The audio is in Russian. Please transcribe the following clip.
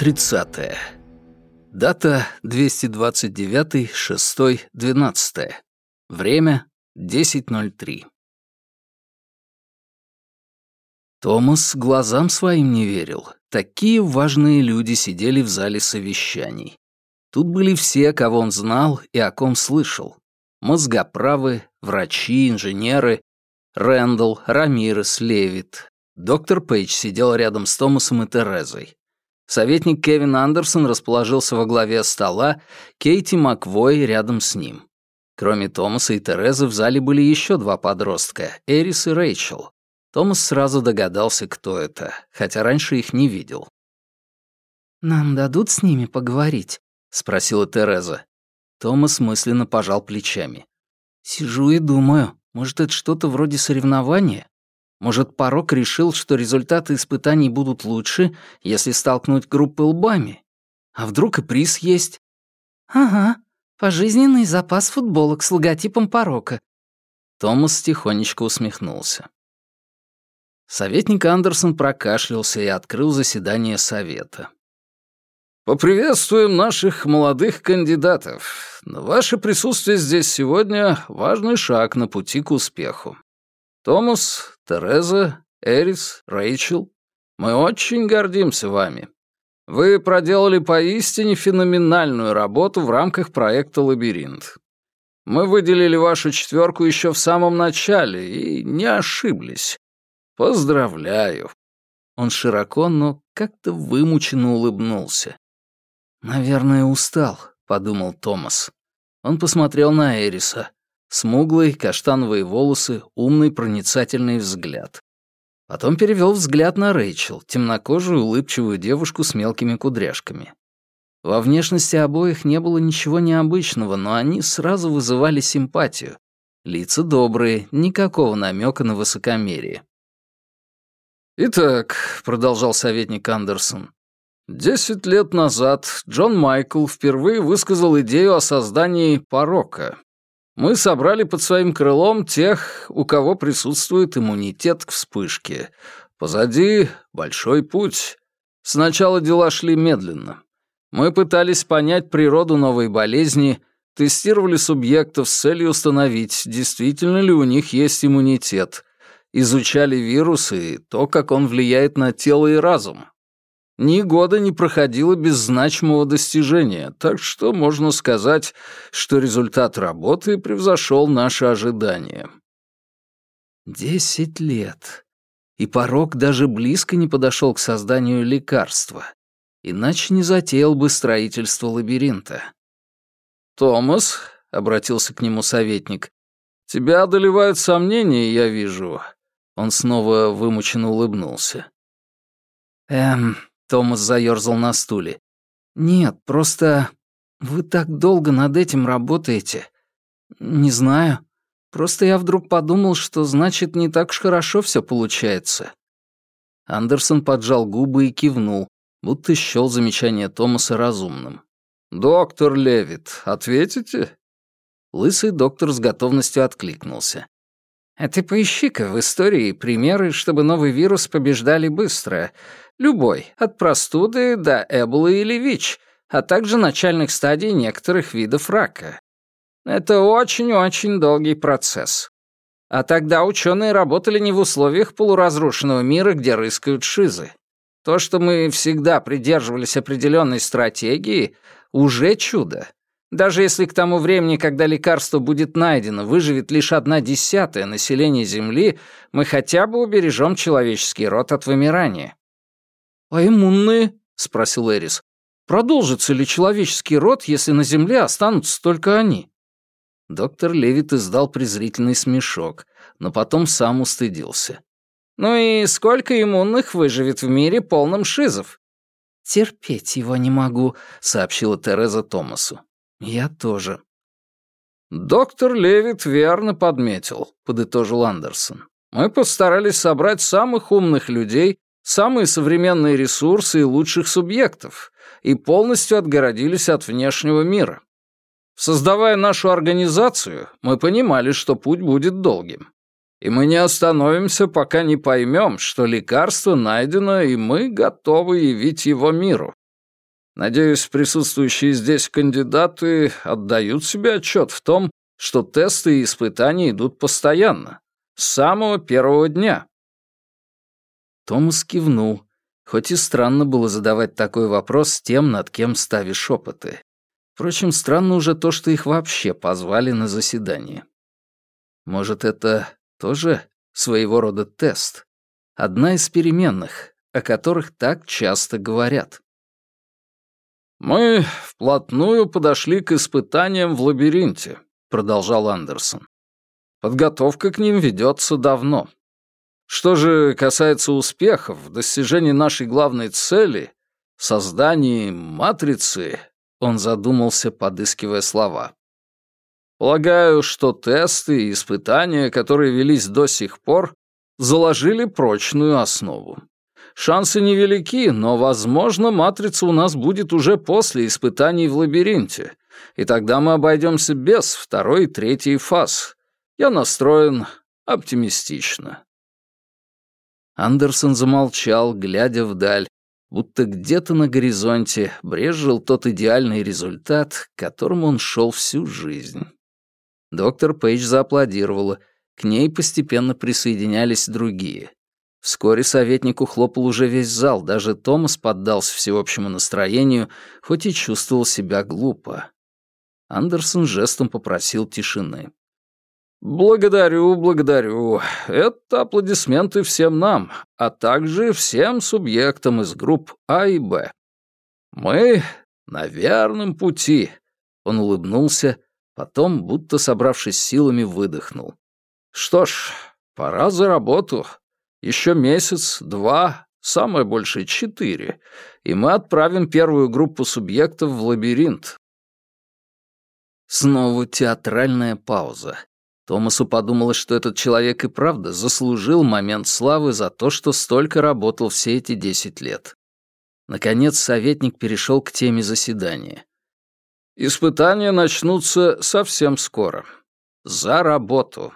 30. Дата 229.06.12. Время 10.03. Томас глазам своим не верил. Такие важные люди сидели в зале совещаний. Тут были все, кого он знал и о ком слышал. Мозгоправы, врачи, инженеры, Рэндалл, Рамирес, Левит. Доктор Пейдж сидел рядом с Томасом и Терезой. Советник Кевин Андерсон расположился во главе стола, Кейти Маквой рядом с ним. Кроме Томаса и Терезы в зале были еще два подростка — Эрис и Рэйчел. Томас сразу догадался, кто это, хотя раньше их не видел. «Нам дадут с ними поговорить?» — спросила Тереза. Томас мысленно пожал плечами. «Сижу и думаю, может, это что-то вроде соревнования? Может, порог решил, что результаты испытаний будут лучше, если столкнуть группы лбами? А вдруг и приз есть? Ага, пожизненный запас футболок с логотипом порока. Томас тихонечко усмехнулся. Советник Андерсон прокашлялся и открыл заседание совета. «Поприветствуем наших молодых кандидатов. Ваше присутствие здесь сегодня — важный шаг на пути к успеху. Томас, Тереза, Эрис, Рэйчел, мы очень гордимся вами. Вы проделали поистине феноменальную работу в рамках проекта «Лабиринт». Мы выделили вашу четверку еще в самом начале и не ошиблись. Поздравляю. Он широко, но как-то вымученно улыбнулся. «Наверное, устал», — подумал Томас. Он посмотрел на Эриса. Смуглые, каштановые волосы, умный, проницательный взгляд. Потом перевел взгляд на Рэйчел, темнокожую, улыбчивую девушку с мелкими кудряшками. Во внешности обоих не было ничего необычного, но они сразу вызывали симпатию. Лица добрые, никакого намека на высокомерие. «Итак», — продолжал советник Андерсон, «десять лет назад Джон Майкл впервые высказал идею о создании порока, мы собрали под своим крылом тех, у кого присутствует иммунитет к вспышке. Позади большой путь. Сначала дела шли медленно. Мы пытались понять природу новой болезни, тестировали субъектов с целью установить, действительно ли у них есть иммунитет, изучали вирус и то, как он влияет на тело и разум. Ни года не проходило без значимого достижения, так что можно сказать, что результат работы превзошел наши ожидания. Десять лет. И порог даже близко не подошел к созданию лекарства. Иначе не затеял бы строительство лабиринта. «Томас», — обратился к нему советник, — «тебя одолевают сомнения, я вижу». Он снова вымученно улыбнулся. «Эм, Томас заёрзал на стуле. «Нет, просто вы так долго над этим работаете. Не знаю. Просто я вдруг подумал, что значит не так уж хорошо все получается». Андерсон поджал губы и кивнул, будто счёл замечание Томаса разумным. «Доктор Левит, ответите?» Лысый доктор с готовностью откликнулся. «А ты поищи-ка в истории примеры, чтобы новый вирус побеждали быстро. Любой, от простуды до эболы или ВИЧ, а также начальных стадий некоторых видов рака. Это очень-очень долгий процесс. А тогда ученые работали не в условиях полуразрушенного мира, где рыскают шизы. То, что мы всегда придерживались определенной стратегии, уже чудо. Даже если к тому времени, когда лекарство будет найдено, выживет лишь одна десятая населения Земли, мы хотя бы убережем человеческий род от вымирания. «А иммунные?» — спросил Эрис. «Продолжится ли человеческий род, если на Земле останутся только они?» Доктор Левит издал презрительный смешок, но потом сам устыдился. «Ну и сколько иммунных выживет в мире полном шизов?» «Терпеть его не могу», — сообщила Тереза Томасу. «Я тоже». «Доктор Левит верно подметил», — подытожил Андерсон. «Мы постарались собрать самых умных людей, самые современные ресурсы и лучших субъектов и полностью отгородились от внешнего мира. Создавая нашу организацию, мы понимали, что путь будет долгим. И мы не остановимся, пока не поймем, что лекарство найдено, и мы готовы явить его миру. Надеюсь, присутствующие здесь кандидаты отдают себе отчет в том, что тесты и испытания идут постоянно, с самого первого дня. Томас кивнул, хоть и странно было задавать такой вопрос тем, над кем ставишь опыты. Впрочем, странно уже то, что их вообще позвали на заседание. Может, это тоже своего рода тест? Одна из переменных, о которых так часто говорят. «Мы вплотную подошли к испытаниям в лабиринте», — продолжал Андерсон. «Подготовка к ним ведется давно. Что же касается успехов в достижении нашей главной цели — создании матрицы, он задумался, подыскивая слова. Полагаю, что тесты и испытания, которые велись до сих пор, заложили прочную основу. Шансы невелики, но, возможно, матрица у нас будет уже после испытаний в лабиринте, и тогда мы обойдемся без второй и третьей фаз. Я настроен оптимистично. Андерсон замолчал, глядя вдаль, будто где-то на горизонте брезжил тот идеальный результат, к которому он шел всю жизнь. Доктор Пейдж зааплодировала, к ней постепенно присоединялись другие. Вскоре советнику хлопал уже весь зал, даже Томас поддался всеобщему настроению, хоть и чувствовал себя глупо. Андерсон жестом попросил тишины. «Благодарю, благодарю. Это аплодисменты всем нам, а также всем субъектам из групп А и Б. Мы на верном пути». Он улыбнулся, потом, будто собравшись силами, выдохнул. «Что ж, пора за работу. Еще месяц, два, самое большее четыре, и мы отправим первую группу субъектов в лабиринт». Снова театральная пауза. Томасу подумалось, что этот человек и правда заслужил момент славы за то, что столько работал все эти десять лет. Наконец советник перешел к теме заседания. «Испытания начнутся совсем скоро. За работу!»